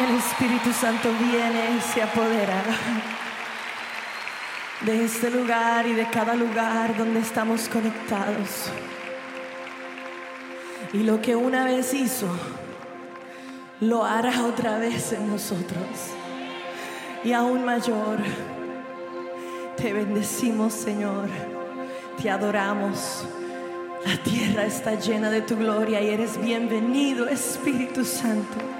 El Espíritu Santo viene y se apodera de este lugar y de cada lugar donde estamos conectados. Y lo que una vez hizo, lo hará otra vez en nosotros. Y aún mayor, te bendecimos Señor, te adoramos. La tierra está llena de tu gloria y eres bienvenido Espíritu Santo.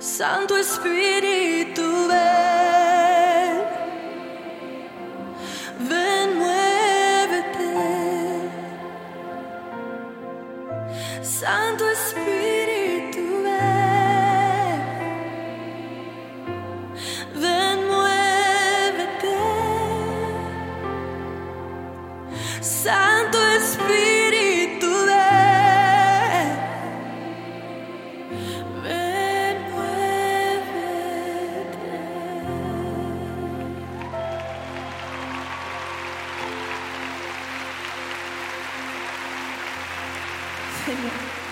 Santo Espíritu, ven, ven, muévete. Santo Espíritu, ven, ven, muévete. Santo Espíritu, Señor.